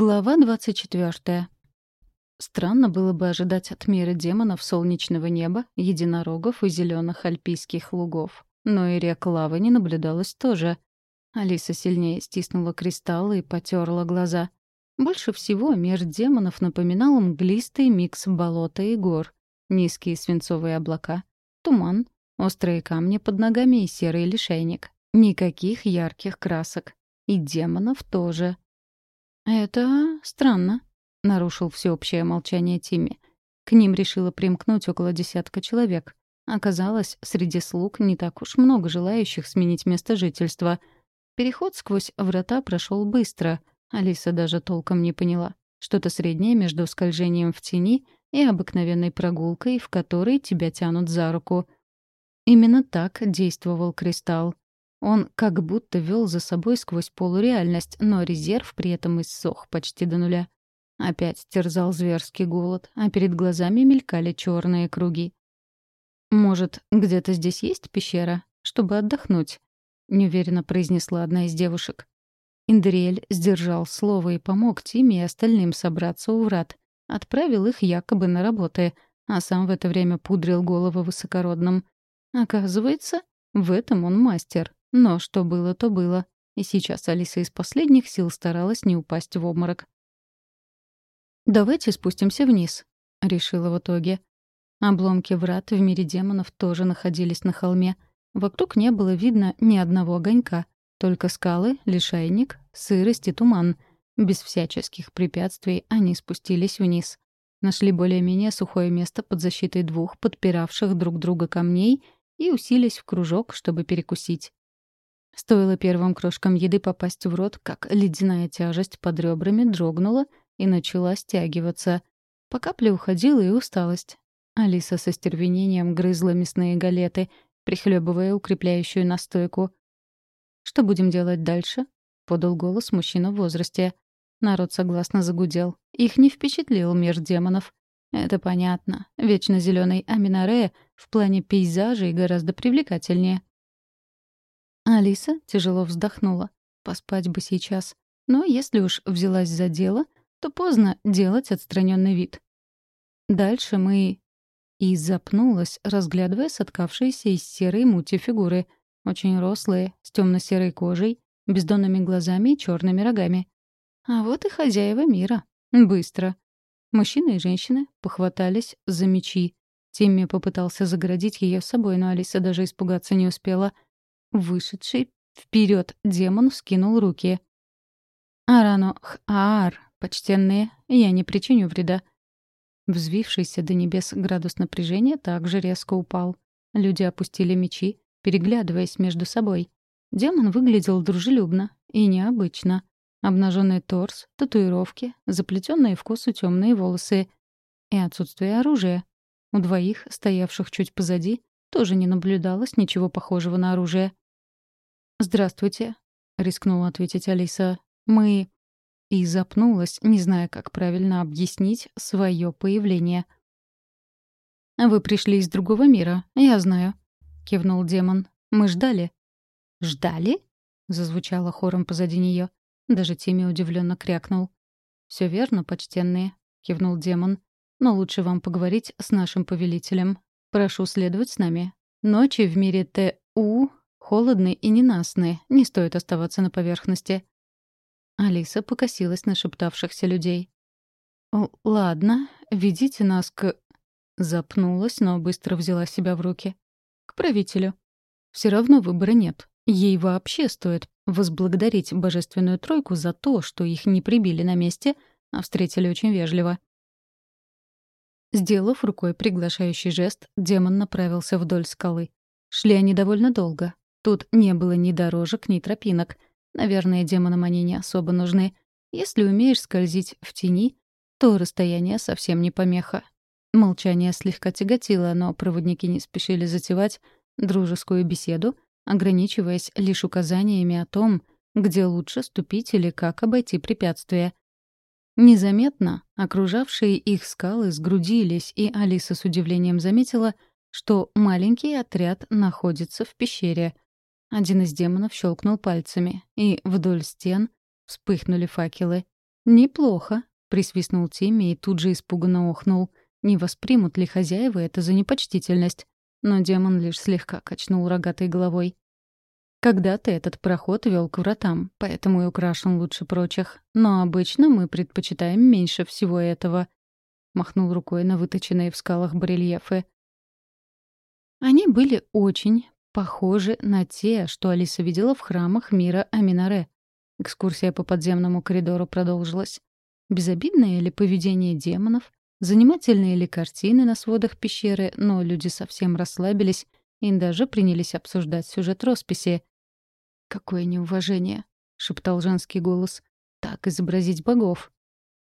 Глава 24. Странно было бы ожидать от мира демонов солнечного неба, единорогов и зеленых альпийских лугов. Но и рек лавы не наблюдалось тоже. Алиса сильнее стиснула кристаллы и потерла глаза. Больше всего мир демонов напоминал мглистый микс болота и гор. Низкие свинцовые облака, туман, острые камни под ногами и серый лишайник. Никаких ярких красок. И демонов тоже. «Это странно», — нарушил всеобщее молчание Тимми. К ним решило примкнуть около десятка человек. Оказалось, среди слуг не так уж много желающих сменить место жительства. Переход сквозь врата прошел быстро. Алиса даже толком не поняла. Что-то среднее между скольжением в тени и обыкновенной прогулкой, в которой тебя тянут за руку. Именно так действовал кристалл. Он как будто вел за собой сквозь полуреальность, но резерв при этом иссох почти до нуля. Опять терзал зверский голод, а перед глазами мелькали черные круги. «Может, где-то здесь есть пещера, чтобы отдохнуть?» — неуверенно произнесла одна из девушек. Индриэль сдержал слово и помог Тиме и остальным собраться у врат. Отправил их якобы на работы, а сам в это время пудрил голову высокородным. Оказывается, в этом он мастер. Но что было, то было. И сейчас Алиса из последних сил старалась не упасть в обморок. «Давайте спустимся вниз», — решила в итоге. Обломки врат в мире демонов тоже находились на холме. Вокруг не было видно ни одного огонька, только скалы, лишайник, сырость и туман. Без всяческих препятствий они спустились вниз. Нашли более-менее сухое место под защитой двух подпиравших друг друга камней и уселись в кружок, чтобы перекусить. Стоило первым крошкам еды попасть в рот, как ледяная тяжесть под ребрами дрогнула и начала стягиваться. По капле уходила и усталость. Алиса со стервенением грызла мясные галеты, прихлебывая укрепляющую настойку. «Что будем делать дальше?» — подал голос мужчина в возрасте. Народ согласно загудел. Их не впечатлил мир демонов. Это понятно. Вечно зеленый Аминарея в плане пейзажей гораздо привлекательнее. Алиса тяжело вздохнула. Поспать бы сейчас. Но если уж взялась за дело, то поздно делать отстраненный вид. Дальше мы... И запнулась, разглядывая соткавшиеся из серой мути фигуры. Очень рослые, с темно-серой кожей, бездонными глазами и черными рогами. А вот и хозяева мира. Быстро. Мужчины и женщины похватались за мечи. Тимми попытался загородить ее собой, но Алиса даже испугаться не успела — Вышедший вперед демон вскинул руки. «Арану Хаар, почтенные, я не причиню вреда». Взвившийся до небес градус напряжения также резко упал. Люди опустили мечи, переглядываясь между собой. Демон выглядел дружелюбно и необычно. Обнаженный торс, татуировки, заплетенные в косу темные волосы и отсутствие оружия. У двоих, стоявших чуть позади, тоже не наблюдалось ничего похожего на оружие. «Здравствуйте», — рискнула ответить Алиса. «Мы...» И запнулась, не зная, как правильно объяснить свое появление. «Вы пришли из другого мира, я знаю», — кивнул демон. «Мы ждали». «Ждали?» — зазвучало хором позади нее. Даже Тимми удивленно крякнул. Все верно, почтенные», — кивнул демон. «Но лучше вам поговорить с нашим повелителем. Прошу следовать с нами. Ночи в мире Т.У. холодны и ненастны, не стоит оставаться на поверхности». Алиса покосилась на шептавшихся людей. «Ладно, ведите нас к...» Запнулась, но быстро взяла себя в руки. «К правителю. Все равно выбора нет. Ей вообще стоит возблагодарить Божественную Тройку за то, что их не прибили на месте, а встретили очень вежливо. Сделав рукой приглашающий жест, демон направился вдоль скалы. Шли они довольно долго. Тут не было ни дорожек, ни тропинок. Наверное, демонам они не особо нужны. Если умеешь скользить в тени, то расстояние совсем не помеха. Молчание слегка тяготило, но проводники не спешили затевать дружескую беседу, ограничиваясь лишь указаниями о том, где лучше ступить или как обойти препятствия. Незаметно окружавшие их скалы сгрудились, и Алиса с удивлением заметила, что маленький отряд находится в пещере. Один из демонов щелкнул пальцами, и вдоль стен вспыхнули факелы. «Неплохо», — присвистнул Тимми и тут же испуганно охнул. «Не воспримут ли хозяева это за непочтительность?» Но демон лишь слегка качнул рогатой головой. Когда-то этот проход вел к вратам, поэтому и украшен лучше прочих. Но обычно мы предпочитаем меньше всего этого. Махнул рукой на выточенные в скалах барельефы. Они были очень похожи на те, что Алиса видела в храмах мира Аминаре. Экскурсия по подземному коридору продолжилась. Безобидное ли поведение демонов? Занимательные ли картины на сводах пещеры? Но люди совсем расслабились и даже принялись обсуждать сюжет росписи. «Какое неуважение!» — шептал женский голос. «Так изобразить богов!»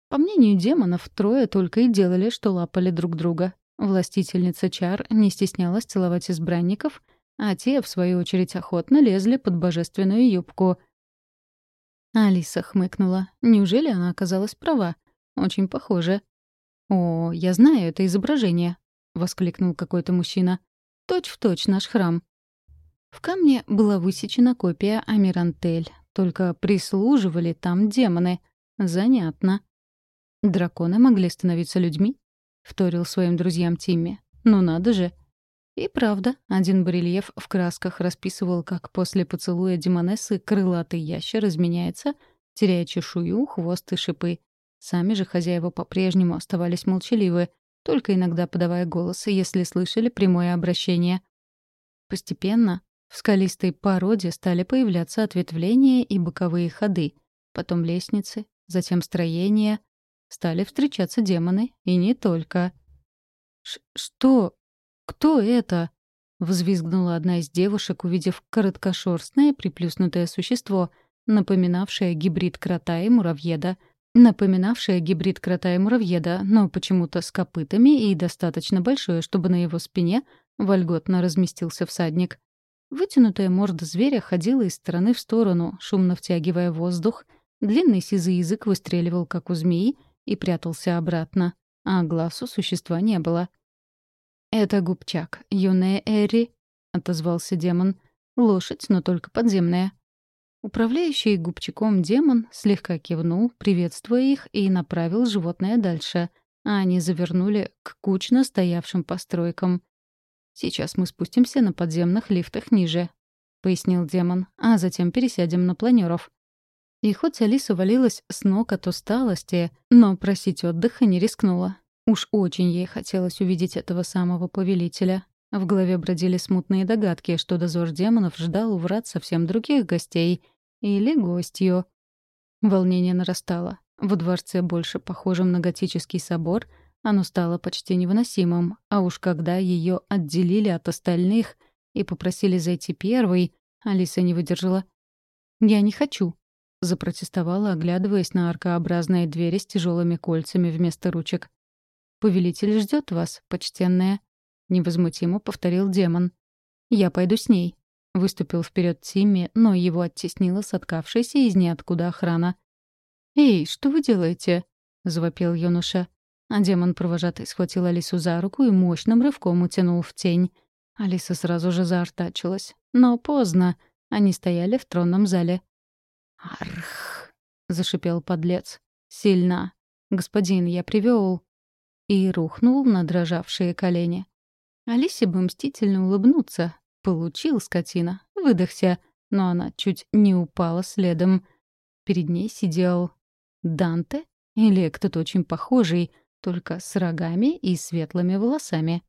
По мнению демонов, трое только и делали, что лапали друг друга. Властительница чар не стеснялась целовать избранников, а те, в свою очередь, охотно лезли под божественную юбку. Алиса хмыкнула. Неужели она оказалась права? Очень похоже. «О, я знаю это изображение», — воскликнул какой-то мужчина. «Точь в точь наш храм». В камне была высечена копия Амирантель, только прислуживали там демоны. Занятно. Драконы могли становиться людьми? Вторил своим друзьям Тимми. Ну надо же. И правда, один барельеф в красках расписывал, как после поцелуя демонессы крылатый ящер изменяется, теряя чешую, хвост и шипы. Сами же хозяева по-прежнему оставались молчаливы, только иногда подавая голос, если слышали прямое обращение. Постепенно в скалистой породе стали появляться ответвления и боковые ходы, потом лестницы, затем строения. Стали встречаться демоны, и не только. «Что? Кто это?» — взвизгнула одна из девушек, увидев короткошерстное приплюснутое существо, напоминавшее гибрид крота и муравьеда — напоминавшее гибрид крота и муравьеда, но почему-то с копытами и достаточно большое, чтобы на его спине вольготно разместился всадник. Вытянутая морда зверя ходила из стороны в сторону, шумно втягивая воздух. Длинный сизый язык выстреливал, как у змеи, и прятался обратно. А глаз у существа не было. «Это губчак, юная Эри», — отозвался демон. «Лошадь, но только подземная. Управляющий губчиком демон слегка кивнул, приветствуя их, и направил животное дальше, а они завернули к кучно стоявшим постройкам. «Сейчас мы спустимся на подземных лифтах ниже», — пояснил демон, «а затем пересядем на планеров». И хоть Алиса валилась с ног от усталости, но просить отдыха не рискнула. Уж очень ей хотелось увидеть этого самого повелителя. В голове бродили смутные догадки, что дозор демонов ждал у врат совсем других гостей — или гостью. Волнение нарастало. В дворце, больше похожем на готический собор, оно стало почти невыносимым, а уж когда ее отделили от остальных и попросили зайти первой, Алиса не выдержала. «Я не хочу», — запротестовала, оглядываясь на аркообразные двери с тяжелыми кольцами вместо ручек. «Повелитель ждет вас, почтенная», — невозмутимо повторил демон. «Я пойду с ней», Выступил вперед Тимми, но его оттеснила соткавшаяся из ниоткуда охрана. «Эй, что вы делаете?» — завопил юноша. А демон-провожатый схватил Алису за руку и мощным рывком утянул в тень. Алиса сразу же заортачилась. Но поздно. Они стояли в тронном зале. «Арх!» — зашипел подлец. «Сильно. Господин, я привел. И рухнул на дрожавшие колени. Алисе бы мстительно улыбнуться, Получил скотина, выдохся, но она чуть не упала следом. Перед ней сидел Данте или кто-то очень похожий, только с рогами и светлыми волосами.